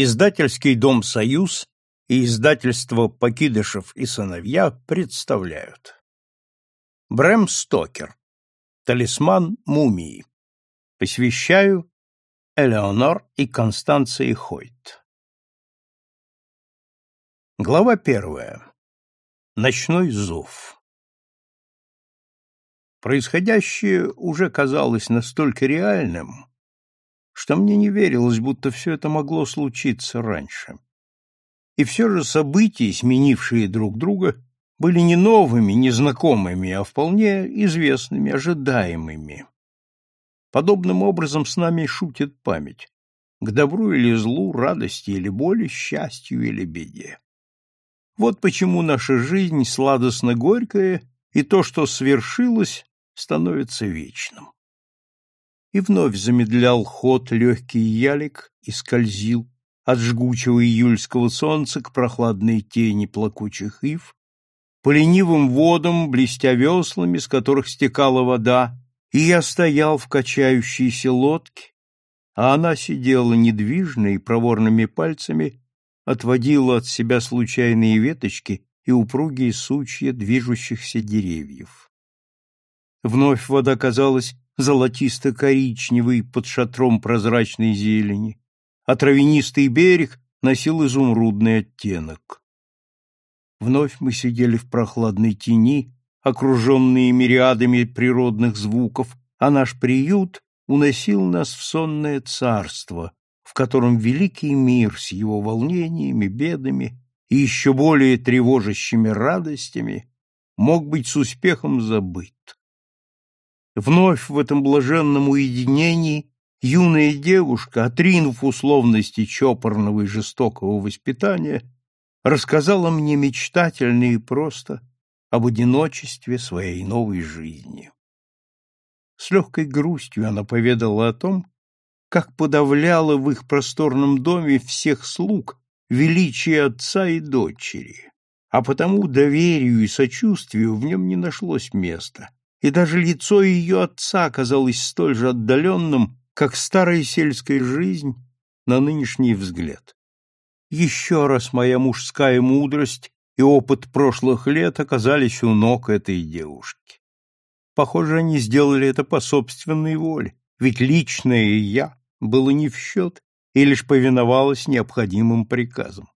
Издательский дом «Союз» и издательство «Покидышев и сыновья» представляют. Брэм Стокер. Талисман мумии. Посвящаю Элеонор и Констанции Хойт. Глава первая. Ночной зов. Происходящее уже казалось настолько реальным, что мне не верилось, будто все это могло случиться раньше. И все же события, сменившие друг друга, были не новыми, не знакомыми, а вполне известными, ожидаемыми. Подобным образом с нами шутит память. К добру или злу, радости или боли, счастью или беде. Вот почему наша жизнь сладостно-горькая, и то, что свершилось, становится вечным и вновь замедлял ход легкий ялик и скользил от жгучего июльского солнца к прохладной тени плакучих ив, по ленивым водам, блестя веслами, с которых стекала вода, и я стоял в качающейся лодке, а она сидела недвижно и проворными пальцами отводила от себя случайные веточки и упругие сучья движущихся деревьев. Вновь вода казалась золотисто-коричневый под шатром прозрачной зелени, а травянистый берег носил изумрудный оттенок. Вновь мы сидели в прохладной тени, окруженные мириадами природных звуков, а наш приют уносил нас в сонное царство, в котором великий мир с его волнениями, бедами и еще более тревожащими радостями мог быть с успехом забыт. Вновь в этом блаженном уединении юная девушка, отринув условности чопорного и жестокого воспитания, рассказала мне мечтательно и просто об одиночестве своей новой жизни. С легкой грустью она поведала о том, как подавляла в их просторном доме всех слуг величие отца и дочери, а потому доверию и сочувствию в нем не нашлось места, и даже лицо ее отца казалось столь же отдаленным, как старая сельская жизнь на нынешний взгляд. Еще раз моя мужская мудрость и опыт прошлых лет оказались у ног этой девушки. Похоже, они сделали это по собственной воле, ведь личное «я» было не в счет и лишь повиновалось необходимым приказам.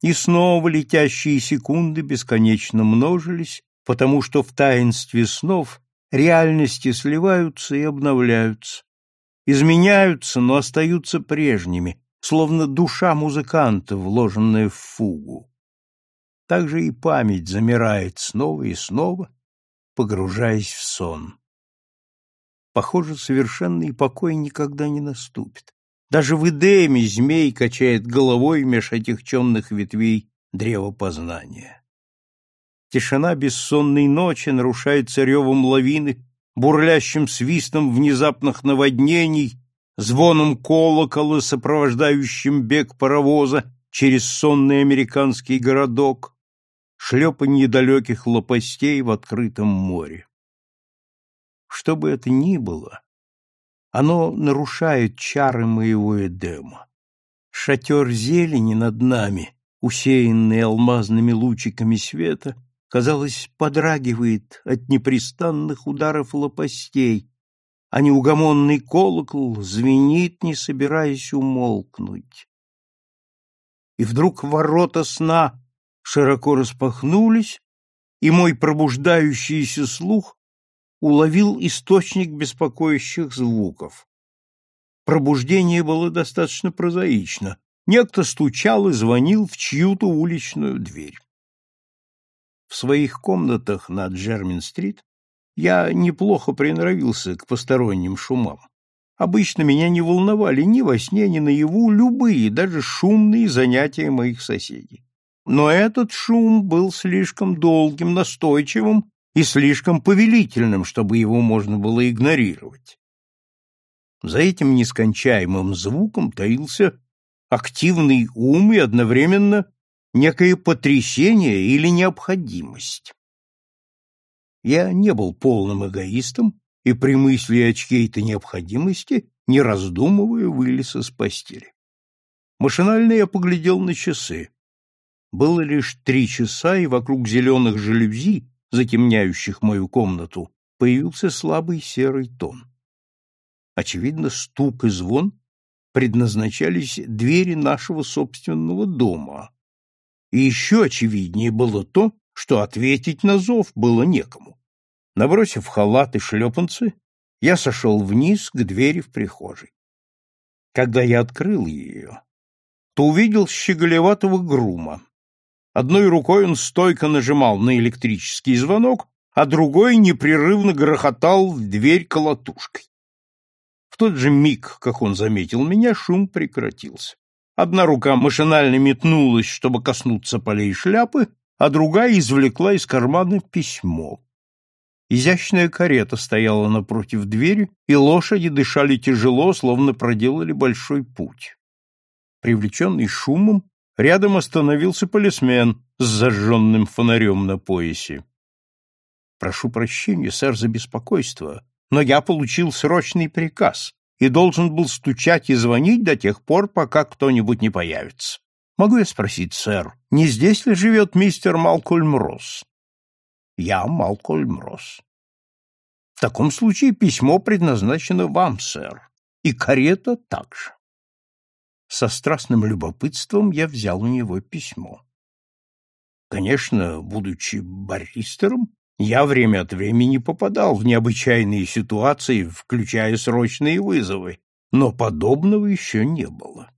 И снова летящие секунды бесконечно множились, потому что в таинстве снов реальности сливаются и обновляются, изменяются, но остаются прежними, словно душа музыканта, вложенная в фугу. Так же и память замирает снова и снова, погружаясь в сон. Похоже, совершенный покой никогда не наступит. Даже в Эдеме змей качает головой меж этих темных ветвей древа познания. Тишина бессонной ночи нарушается ревом лавины, бурлящим свистом внезапных наводнений, звоном колокола, сопровождающим бег паровоза через сонный американский городок, шлепанье далеких лопастей в открытом море. Что бы это ни было, оно нарушает чары моего Эдема. Шатер зелени над нами, усеянный алмазными лучиками света, казалось, подрагивает от непрестанных ударов лопастей, а неугомонный колокол звенит, не собираясь умолкнуть. И вдруг ворота сна широко распахнулись, и мой пробуждающийся слух уловил источник беспокоящих звуков. Пробуждение было достаточно прозаично. Некто стучал и звонил в чью-то уличную дверь. В своих комнатах на Джермин-стрит я неплохо приноровился к посторонним шумам. Обычно меня не волновали ни во сне, ни наяву любые, даже шумные занятия моих соседей. Но этот шум был слишком долгим, настойчивым и слишком повелительным, чтобы его можно было игнорировать. За этим нескончаемым звуком таился активный ум и одновременно некое потрясение или необходимость. Я не был полным эгоистом и при мысли о чьей-то необходимости, не раздумывая, вылез из постели. Машинально я поглядел на часы. Было лишь три часа, и вокруг зеленых жалюзи, затемняющих мою комнату, появился слабый серый тон. Очевидно, стук и звон предназначались двери нашего собственного дома. И еще очевиднее было то, что ответить на зов было некому. Набросив халат и шлепанцы, я сошел вниз к двери в прихожей. Когда я открыл ее, то увидел щеголеватого грума. Одной рукой он стойко нажимал на электрический звонок, а другой непрерывно грохотал в дверь колотушкой. В тот же миг, как он заметил меня, шум прекратился. Одна рука машинально метнулась, чтобы коснуться полей шляпы, а другая извлекла из кармана письмо. Изящная карета стояла напротив двери, и лошади дышали тяжело, словно проделали большой путь. Привлеченный шумом, рядом остановился полисмен с зажженным фонарем на поясе. «Прошу прощения, сэр, за беспокойство, но я получил срочный приказ и должен был стучать и звонить до тех пор, пока кто-нибудь не появится. Могу я спросить, сэр, не здесь ли живет мистер Малкольм Росс? Я Малкольм Росс. В таком случае письмо предназначено вам, сэр, и карета также. Со страстным любопытством я взял у него письмо. Конечно, будучи баристером, я время от времени попадал в необычайные ситуации, включая срочные вызовы, но подобного еще не было.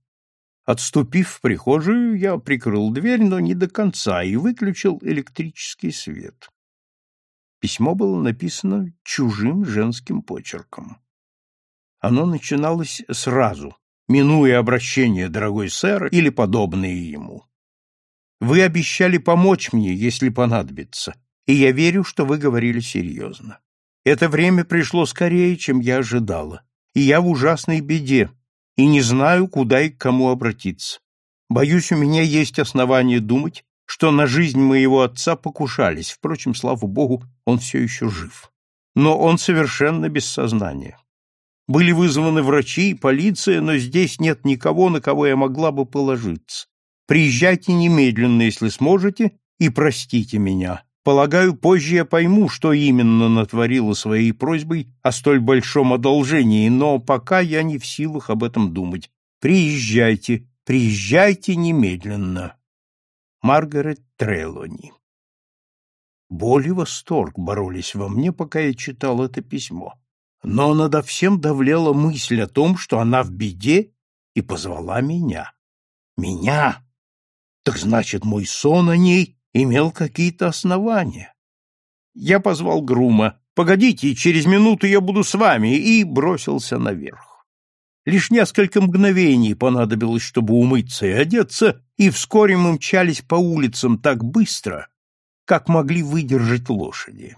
Отступив в прихожую, я прикрыл дверь, но не до конца, и выключил электрический свет. Письмо было написано чужим женским почерком. Оно начиналось сразу, минуя обращение «дорогой сэр» или подобные ему. «Вы обещали помочь мне, если понадобится, и я верю, что вы говорили серьезно. Это время пришло скорее, чем я ожидала, и я в ужасной беде, и не знаю, куда и к кому обратиться. Боюсь, у меня есть основания думать, что на жизнь моего отца покушались, впрочем, слава богу, он все еще жив. Но он совершенно без сознания. Были вызваны врачи и полиция, но здесь нет никого, на кого я могла бы положиться. Приезжайте немедленно, если сможете, и простите меня. Полагаю, позже я пойму, что именно натворила своей просьбой о столь большом одолжении, но пока я не в силах об этом думать. Приезжайте, приезжайте немедленно. Маргарет Трелони. Боль и восторг боролись во мне, пока я читал это письмо. Но надо всем давлела мысль о том, что она в беде и позвала меня. Меня! Так значит, мой сон о ней имел какие-то основания. Я позвал Грума. «Погодите, через минуту я буду с вами», и бросился наверх. Лишь несколько мгновений понадобилось, чтобы умыться и одеться, и вскоре мы мчались по улицам так быстро, как могли выдержать лошади.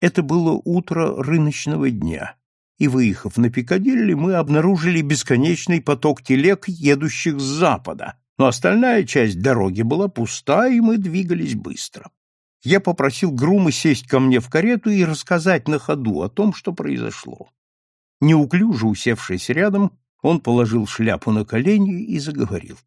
Это было утро рыночного дня, и, выехав на Пикадилли, мы обнаружили бесконечный поток телег, едущих с запада, но остальная часть дороги была пуста, и мы двигались быстро. Я попросил Грума сесть ко мне в карету и рассказать на ходу о том, что произошло. Неуклюже усевшись рядом, он положил шляпу на колени и заговорил.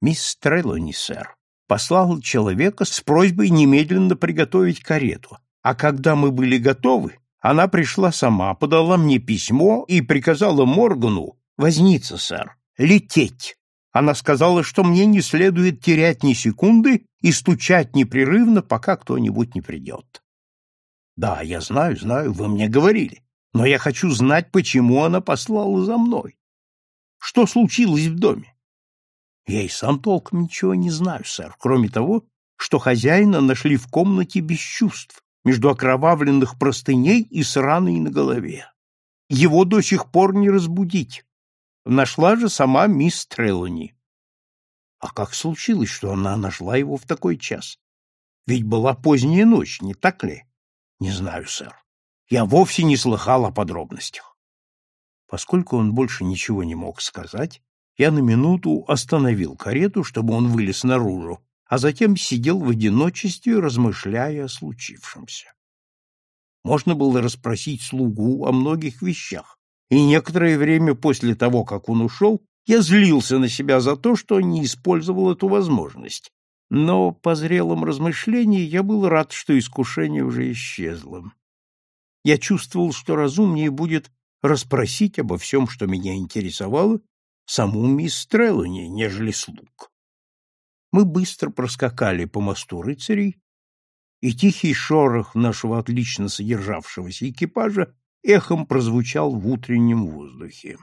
«Мисс Треллони, сэр, послал человека с просьбой немедленно приготовить карету, а когда мы были готовы, она пришла сама, подала мне письмо и приказала Моргану, возниться, сэр, лететь, она сказала, что мне не следует терять ни секунды и стучать непрерывно, пока кто-нибудь не придет. Да, я знаю, знаю, вы мне говорили, но я хочу знать, почему она послала за мной. Что случилось в доме? Я и сам толком ничего не знаю, сэр, кроме того, что хозяина нашли в комнате без чувств, между окровавленных простыней и с раной на голове. Его до сих пор не разбудить. Нашла же сама мисс Треллани. А как случилось, что она нашла его в такой час? Ведь была поздняя ночь, не так ли? Не знаю, сэр. Я вовсе не слыхал о подробностях. Поскольку он больше ничего не мог сказать, я на минуту остановил карету, чтобы он вылез наружу, а затем сидел в одиночестве, размышляя о случившемся. Можно было расспросить слугу о многих вещах, и некоторое время после того, как он ушел, Я злился на себя за то, что не использовал эту возможность, но по зрелом размышлении я был рад, что искушение уже исчезло. Я чувствовал, что разумнее будет расспросить обо всем, что меня интересовало, саму мисс Треллани, нежели слуг. Мы быстро проскакали по мосту рыцарей, и тихий шорох нашего отлично содержавшегося экипажа эхом прозвучал в утреннем воздухе.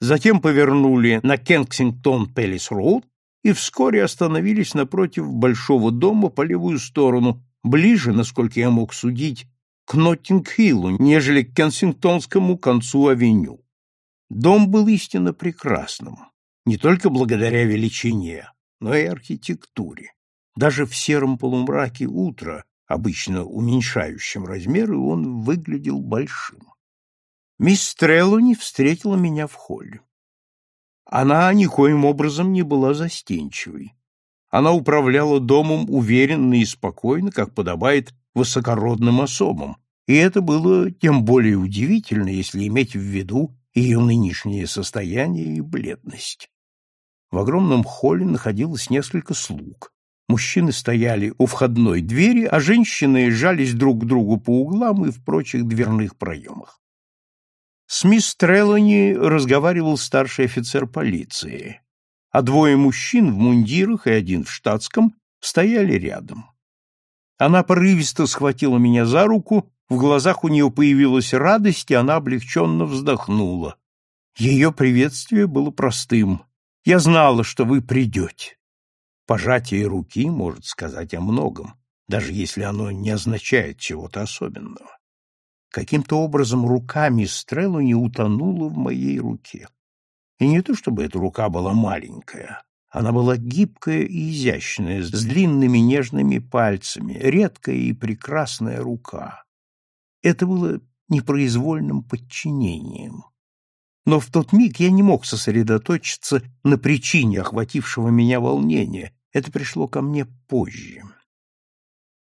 Затем повернули на Кенсингтон-Пеллис-Роуд и вскоре остановились напротив большого дома по левую сторону, ближе, насколько я мог судить, к Ноттинг-Хиллу, нежели к Кенсингтонскому концу авеню. Дом был истинно прекрасным, не только благодаря величине, но и архитектуре. Даже в сером полумраке утра, обычно уменьшающем размеры, он выглядел большим. Мисс Треллони встретила меня в холле. Она никоим образом не была застенчивой. Она управляла домом уверенно и спокойно, как подобает высокородным особам, и это было тем более удивительно, если иметь в виду ее нынешнее состояние и бледность. В огромном холле находилось несколько слуг. Мужчины стояли у входной двери, а женщины жались друг к другу по углам и в прочих дверных проемах. С мисс Треллани разговаривал старший офицер полиции, а двое мужчин в мундирах и один в штатском стояли рядом. Она порывисто схватила меня за руку, в глазах у нее появилась радость, и она облегченно вздохнула. Ее приветствие было простым. «Я знала, что вы придете». Пожатие руки может сказать о многом, даже если оно не означает чего-то особенного. Каким-то образом рука мисс не утонула в моей руке. И не то чтобы эта рука была маленькая, она была гибкая и изящная, с длинными нежными пальцами, редкая и прекрасная рука. Это было непроизвольным подчинением. Но в тот миг я не мог сосредоточиться на причине охватившего меня волнения. Это пришло ко мне позже.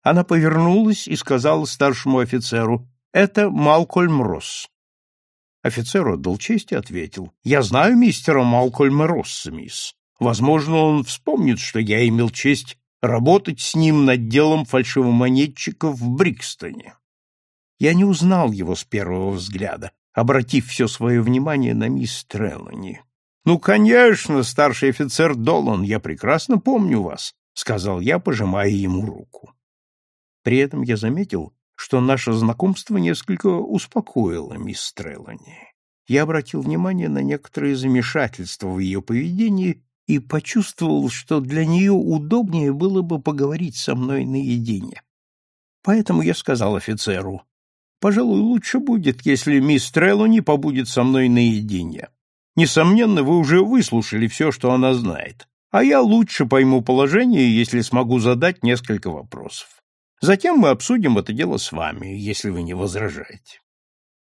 Она повернулась и сказала старшему офицеру, «Это Малкольм Росс». Офицер отдал честь и ответил, «Я знаю мистера Малкольма Росса, мисс. Возможно, он вспомнит, что я имел честь работать с ним над делом фальшивомонетчиков в Брикстоне. Я не узнал его с первого взгляда, обратив все свое внимание на мисс Треллани. «Ну, конечно, старший офицер Долан, я прекрасно помню вас», — сказал я, пожимая ему руку. При этом я заметил, что наше знакомство несколько успокоило мисс Треллани. Я обратил внимание на некоторое замешательство в ее поведении и почувствовал, что для нее удобнее было бы поговорить со мной наедине. Поэтому я сказал офицеру, «Пожалуй, лучше будет, если мисс Треллони побудет со мной наедине. Несомненно, вы уже выслушали все, что она знает, а я лучше пойму положение, если смогу задать несколько вопросов. Затем мы обсудим это дело с вами, если вы не возражаете».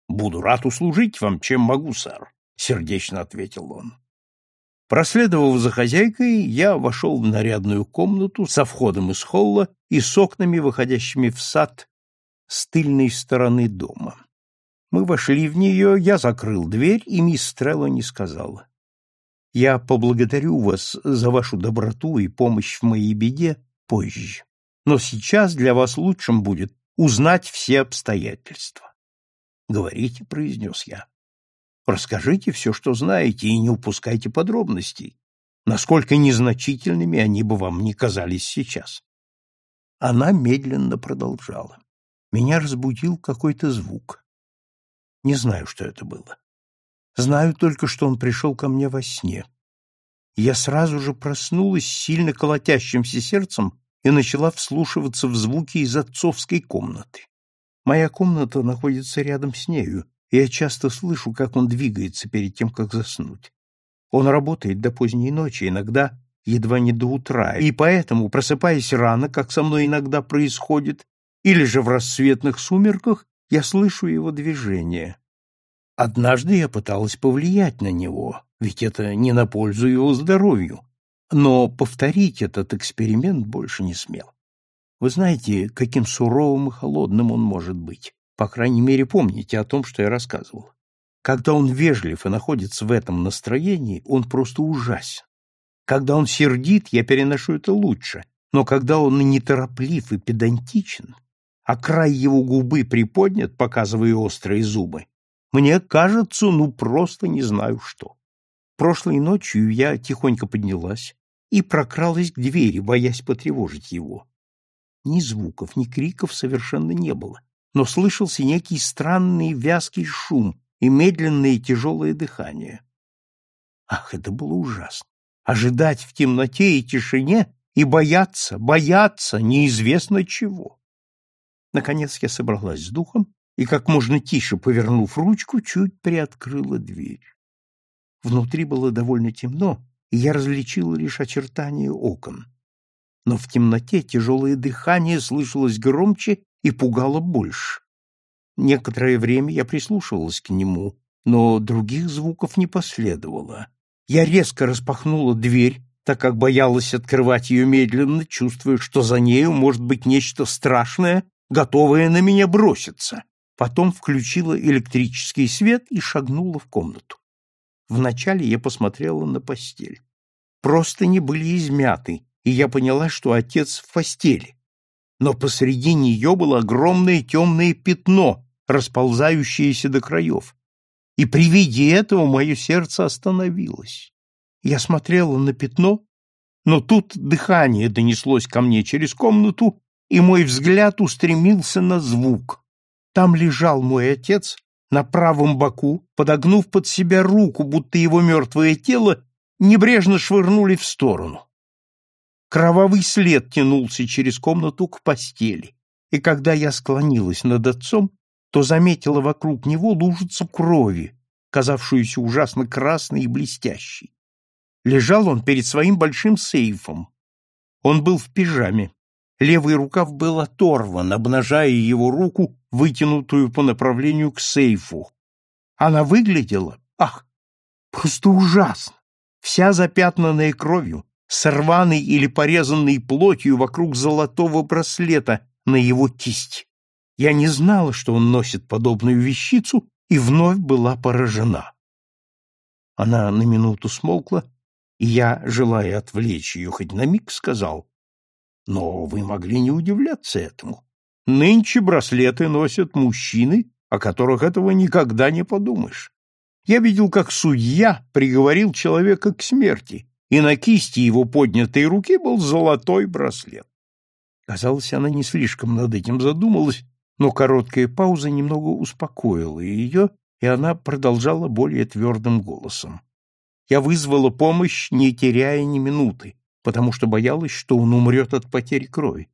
«Буду рад услужить вам, чем могу, сэр», — сердечно ответил он. Проследовав за хозяйкой, я вошел в нарядную комнату со входом из холла и с окнами, выходящими в сад с тыльной стороны дома. Мы вошли в нее, я закрыл дверь, и мисс Трелло не сказала. «Я поблагодарю вас за вашу доброту и помощь в моей беде позже, но сейчас для вас лучшим будет узнать все обстоятельства». «Говорите», — произнес я. Расскажите все, что знаете, и не упускайте подробностей, насколько незначительными они бы вам не казались сейчас. Она медленно продолжала. Меня разбудил какой-то звук. Не знаю, что это было. Знаю только, что он пришел ко мне во сне. Я сразу же проснулась с сильно колотящимся сердцем и начала вслушиваться в звуки из отцовской комнаты. Моя комната находится рядом с нею, я часто слышу, как он двигается перед тем, как заснуть. Он работает до поздней ночи, иногда едва не до утра, и поэтому, просыпаясь рано, как со мной иногда происходит, или же в рассветных сумерках, я слышу его движение. Однажды я пыталась повлиять на него, ведь это не на пользу его здоровью, но повторить этот эксперимент больше не смел. Вы знаете, каким суровым и холодным он может быть. По крайней мере, помните о том, что я рассказывал. Когда он вежлив и находится в этом настроении, он просто ужасен. Когда он сердит, я переношу это лучше, но когда он нетороплив и педантичен, а край его губы приподнят, показывая острые зубы, мне кажется, ну просто не знаю что. Прошлой ночью я тихонько поднялась и прокралась к двери, боясь потревожить его. Ни звуков, ни криков совершенно не было, но слышался некий странный вязкий шум и медленное тяжелое дыхание. Ах, это было ужасно! Ожидать в темноте и тишине и бояться, бояться неизвестно чего. Наконец я собралась с духом и, как можно тише повернув ручку, чуть приоткрыла дверь. Внутри было довольно темно, и я различила лишь очертания окон. Но в темноте тяжелое дыхание слышалось громче и пугало больше. Некоторое время я прислушивалась к нему, но других звуков не последовало. Я резко распахнула дверь, так как боялась открывать ее медленно, чувствуя, что за нею может быть нечто страшное, готовое на меня броситься. Потом включила электрический свет и шагнула в комнату. Вначале я посмотрела на постель. Простыни были измяты, и я поняла, что отец в постели. Но посреди нее было огромное темное пятно, расползающееся до краев. И при виде этого мое сердце остановилось. Я смотрела на пятно, но тут дыхание донеслось ко мне через комнату, и мой взгляд устремился на звук. Там лежал мой отец на правом боку, подогнув под себя руку, будто его мертвое тело небрежно швырнули в сторону. Кровавый след тянулся через комнату к постели, и когда я склонилась над отцом, то заметила вокруг него лужицу крови, казавшуюся ужасно красной и блестящей. Лежал он перед своим большим сейфом. Он был в пижаме. Левый рукав был оторван, обнажая его руку, вытянутую по направлению к сейфу. Она выглядела, ах, просто ужасно, вся запятнанная кровью, с рваной или порезанной плотью вокруг золотого браслета на его кисть. Я не знала, что он носит подобную вещицу, и вновь была поражена. Она на минуту смолкла, и я, желая отвлечь ее хоть на миг, сказал, но вы могли не удивляться этому. Нынче браслеты носят мужчины, о которых этого никогда не подумаешь. Я видел, как судья приговорил человека к смерти, и на кисти его поднятой руки был золотой браслет. Казалось, она не слишком над этим задумалась, но короткая пауза немного успокоила ее, и она продолжала более твердым голосом. Я вызвала помощь, не теряя ни минуты, потому что боялась, что он умрет от потери крови.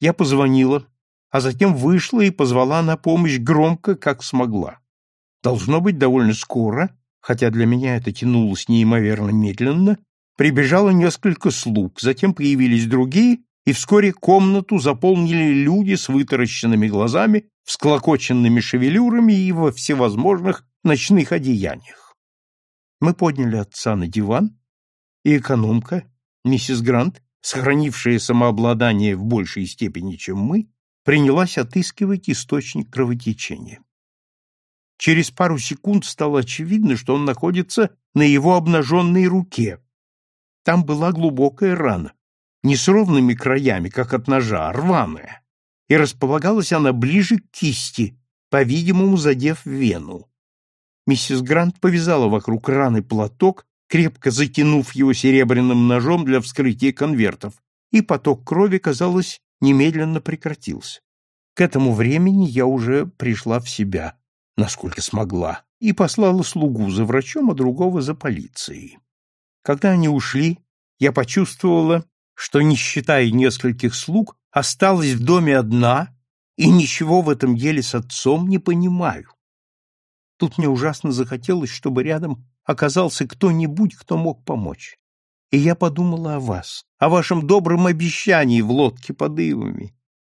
Я позвонила, а затем вышла и позвала на помощь громко, как смогла. Должно быть, довольно скоро, хотя для меня это тянулось неимоверно медленно, прибежало несколько слуг, затем появились другие, и вскоре комнату заполнили люди с вытаращенными глазами, всклокоченными шевелюрами и во всевозможных ночных одеяниях. Мы подняли отца на диван, и экономка, Миссис Грант, сохранившая самообладание в большей степени, чем мы, принялась отыскивать источник кровотечения. Через пару секунд стало очевидно, что он находится на его обнаженной руке. Там была глубокая рана, не с ровными краями, как от ножа, а рваная, и располагалась она ближе к кисти, по-видимому, задев вену. Миссис Грант повязала вокруг раны платок крепко затянув его серебряным ножом для вскрытия конвертов, и поток крови, казалось, немедленно прекратился. К этому времени я уже пришла в себя, насколько смогла, и послала слугу за врачом, а другого за полицией. Когда они ушли, я почувствовала, что, не считая нескольких слуг, осталась в доме одна и ничего в этом деле с отцом не понимаю. Тут мне ужасно захотелось, чтобы рядом оказался кто-нибудь, кто мог помочь. И я подумала о вас, о вашем добром обещании в лодке под ивами,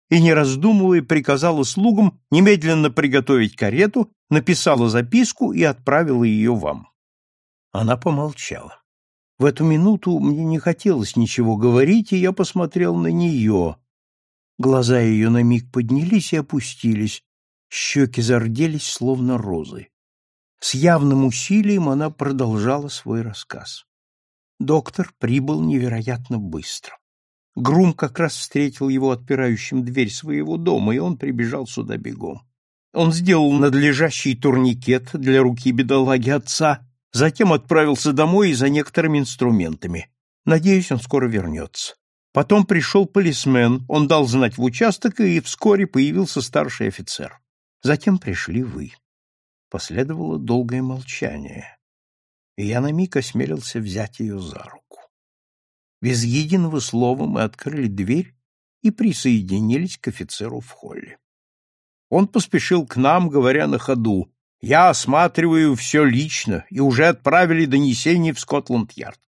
и, не раздумывая, приказала слугам немедленно приготовить карету, написала записку и отправила ее вам. Она помолчала. В эту минуту мне не хотелось ничего говорить, и я посмотрел на нее. Глаза ее на миг поднялись и опустились, щеки зарделись, словно розы. С явным усилием она продолжала свой рассказ. Доктор прибыл невероятно быстро. Грум как раз встретил его отпирающим дверь своего дома, и он прибежал сюда бегом. Он сделал надлежащий турникет для руки бедолаги отца, затем отправился домой за некоторыми инструментами. Надеюсь, он скоро вернется. Потом пришел полисмен, он дал знать в участок, и вскоре появился старший офицер. Затем пришли вы. Последовало долгое молчание, и я на миг осмелился взять ее за руку. Без единого слова мы открыли дверь и присоединились к офицеру в холле. Он поспешил к нам, говоря на ходу, «Я осматриваю все лично и уже отправили донесение в Скотланд-Ярд.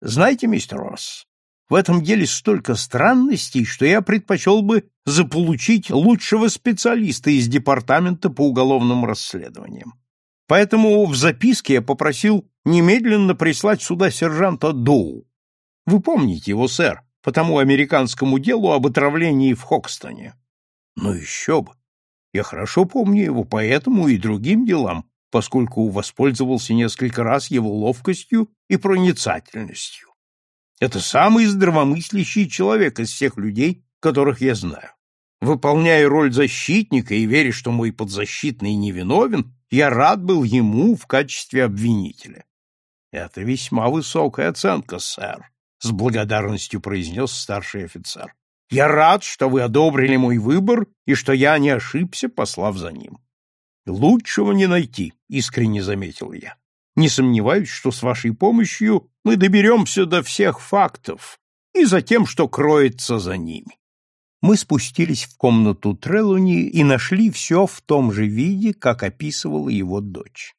Знаете, мистер Росс, в этом деле столько странностей, что я предпочел бы заполучить лучшего специалиста из департамента по уголовным расследованиям. Поэтому в записке я попросил немедленно прислать сюда сержанта Доу. Вы помните его, сэр, по тому американскому делу об отравлении в Хокстоне? Ну еще бы! Я хорошо помню его по этому и другим делам, поскольку воспользовался несколько раз его ловкостью и проницательностью. Это самый здравомыслящий человек из всех людей, которых я знаю. Выполняя роль защитника и веря, что мой подзащитный невиновен, я рад был ему в качестве обвинителя. Это весьма высокая оценка, сэр, с благодарностью произнес старший офицер. Я рад, что вы одобрили мой выбор и что я не ошибся, послав за ним. Лучшего не найти, искренне заметил я. Не сомневаюсь, что с вашей помощью мы доберемся до всех фактов и за тем, что кроется за ними. Мы спустились в комнату Трелуни и нашли все в том же виде, как описывала его дочь.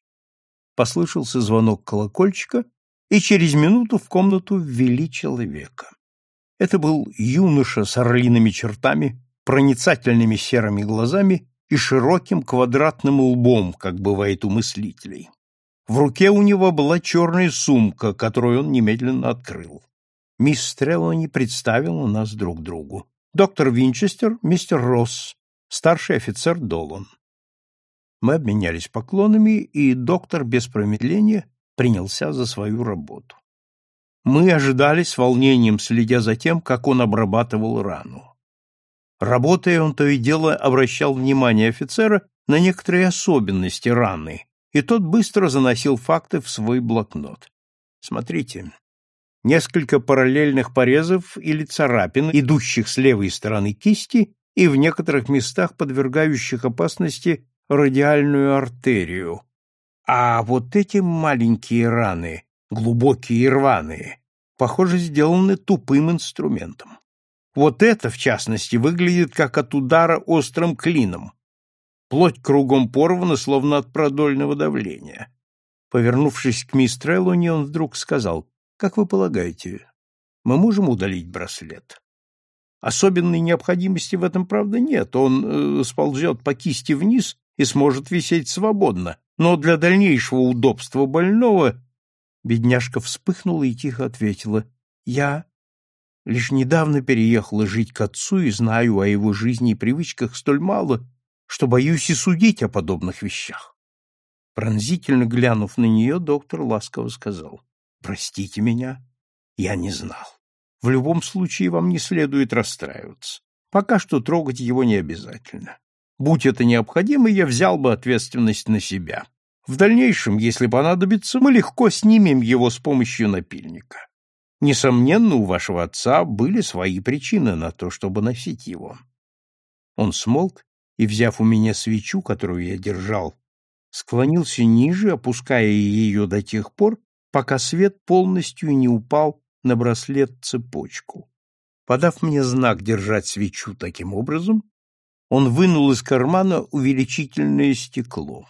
Послышался звонок колокольчика, и через минуту в комнату ввели человека. Это был юноша с орлиными чертами, проницательными серыми глазами и широким квадратным лбом, как бывает у мыслителей. В руке у него была черная сумка, которую он немедленно открыл. Мисс Треллани представила нас друг другу. Доктор Винчестер, мистер Росс, старший офицер Долан. Мы обменялись поклонами, и доктор без промедления принялся за свою работу. Мы ожидали с волнением, следя за тем, как он обрабатывал рану. Работая, он то и дело обращал внимание офицера на некоторые особенности раны, и тот быстро заносил факты в свой блокнот. Смотрите, несколько параллельных порезов или царапин, идущих с левой стороны кисти и в некоторых местах подвергающих опасности радиальную артерию. А вот эти маленькие раны, глубокие и рваные, похоже, сделаны тупым инструментом. Вот это, в частности, выглядит как от удара острым клином, Плоть кругом порвана, словно от продольного давления. Повернувшись к мисс Треллони, он вдруг сказал, «Как вы полагаете, мы можем удалить браслет?» Особенной необходимости в этом, правда, нет. Он э, сползет по кисти вниз и сможет висеть свободно. Но для дальнейшего удобства больного... Бедняжка вспыхнула и тихо ответила. «Я лишь недавно переехала жить к отцу и знаю о его жизни и привычках столь мало, что боюсь и судить о подобных вещах. Пронзительно глянув на нее, доктор ласково сказал, «Простите меня, я не знал. В любом случае вам не следует расстраиваться. Пока что трогать его не обязательно. Будь это необходимо, я взял бы ответственность на себя. В дальнейшем, если понадобится, мы легко снимем его с помощью напильника. Несомненно, у вашего отца были свои причины на то, чтобы носить его. Он смолк и, взяв у меня свечу, которую я держал, склонился ниже, опуская ее до тех пор, пока свет полностью не упал на браслет-цепочку. Подав мне знак держать свечу таким образом, он вынул из кармана увеличительное стекло.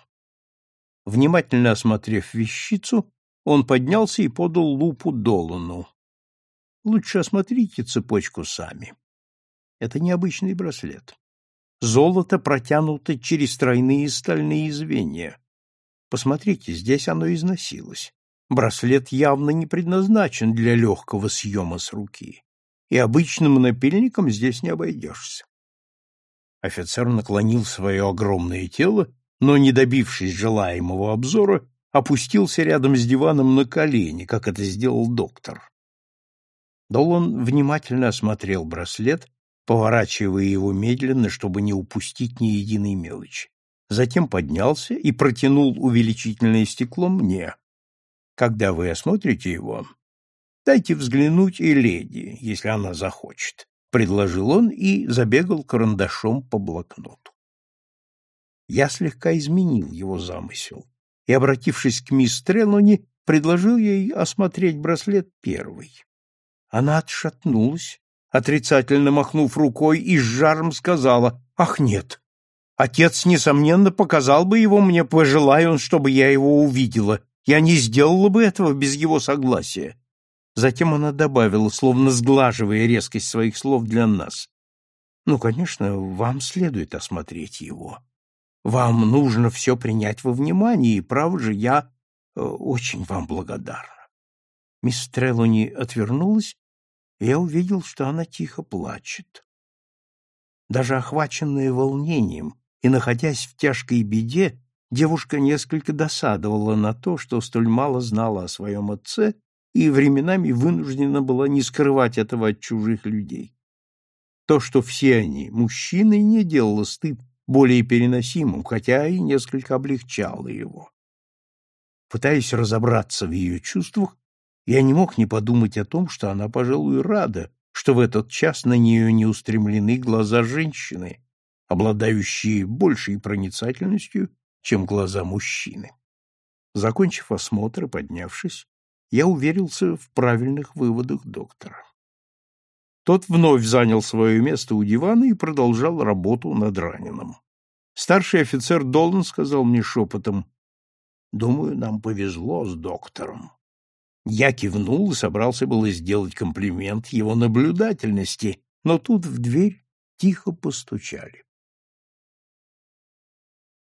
Внимательно осмотрев вещицу, он поднялся и подал лупу Долану. Лучше осмотрите цепочку сами. Это необычный браслет. Золото протянуто через тройные стальные звенья. Посмотрите, здесь оно износилось. Браслет явно не предназначен для легкого съема с руки, и обычным напильником здесь не обойдешься. Офицер наклонил свое огромное тело но, не добившись желаемого обзора, опустился рядом с диваном на колени, как это сделал доктор. Долан внимательно осмотрел браслет, поворачивая его медленно, чтобы не упустить ни единой мелочи. Затем поднялся и протянул увеличительное стекло мне. Когда вы осмотрите его, дайте взглянуть и леди, если она захочет, — предложил он и забегал карандашом по блокноту. Я слегка изменил его замысел и, обратившись к мисс Трелони, предложил ей осмотреть браслет первой. Она отшатнулась, отрицательно махнув рукой, и с жаром сказала, «Ах, нет! Отец, несомненно, показал бы его мне, пожелая он, чтобы я его увидела. Я не сделала бы этого без его согласия». Затем она добавила, словно сглаживая резкость своих слов для нас, «Ну, конечно, вам следует осмотреть его. Вам нужно все принять во внимание, и, право же, я э, очень вам благодарна. Мисс Трелони отвернулась, и я увидел, что она тихо плачет. Даже охваченная волнением и находясь в тяжкой беде, девушка несколько досадовала на то, что столь мало знала о своем отце и временами вынуждена была не скрывать этого от чужих людей. То, что все они, мужчины, не делало стыд более переносимым, хотя и несколько облегчало его. Пытаясь разобраться в ее чувствах, я не мог не подумать о том, что она, пожалуй, рада, что в этот час на нее не устремлены глаза женщины, обладающие большей проницательностью, чем глаза мужчины. Закончив осмотр и поднявшись, я уверился в правильных выводах доктора. Тот вновь занял свое место у дивана и продолжал работу над раненым. Старший офицер Долан сказал мне шепотом, «Думаю, нам повезло с доктором». Я кивнул и собрался было сделать комплимент его наблюдательности, но тут в дверь тихо постучали.